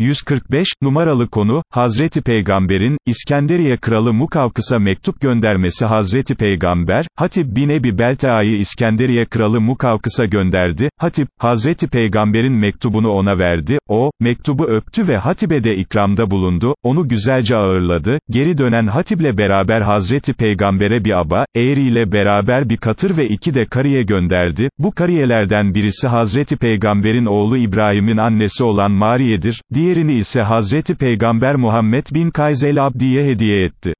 145, numaralı konu, Hazreti Peygamber'in, İskenderiye Kralı Mukavkıs'a mektup göndermesi. Hazreti Peygamber, Hatip bin Ebi Belta'yı İskenderiye Kralı Mukavkıs'a gönderdi, Hatip, Hazreti Peygamber'in mektubunu ona verdi, o, mektubu öptü ve Hatip'e de ikramda bulundu, onu güzelce ağırladı, geri dönen Hatip'le beraber Hazreti Peygamber'e bir aba, eğriyle beraber bir katır ve iki de kariye gönderdi, bu kariyelerden birisi Hazreti Peygamber'in oğlu İbrahim'in annesi olan Mariye'dir, diğerini ise Hazreti Peygamber Muhammed bin Kayzel Abdi'ye hediye etti.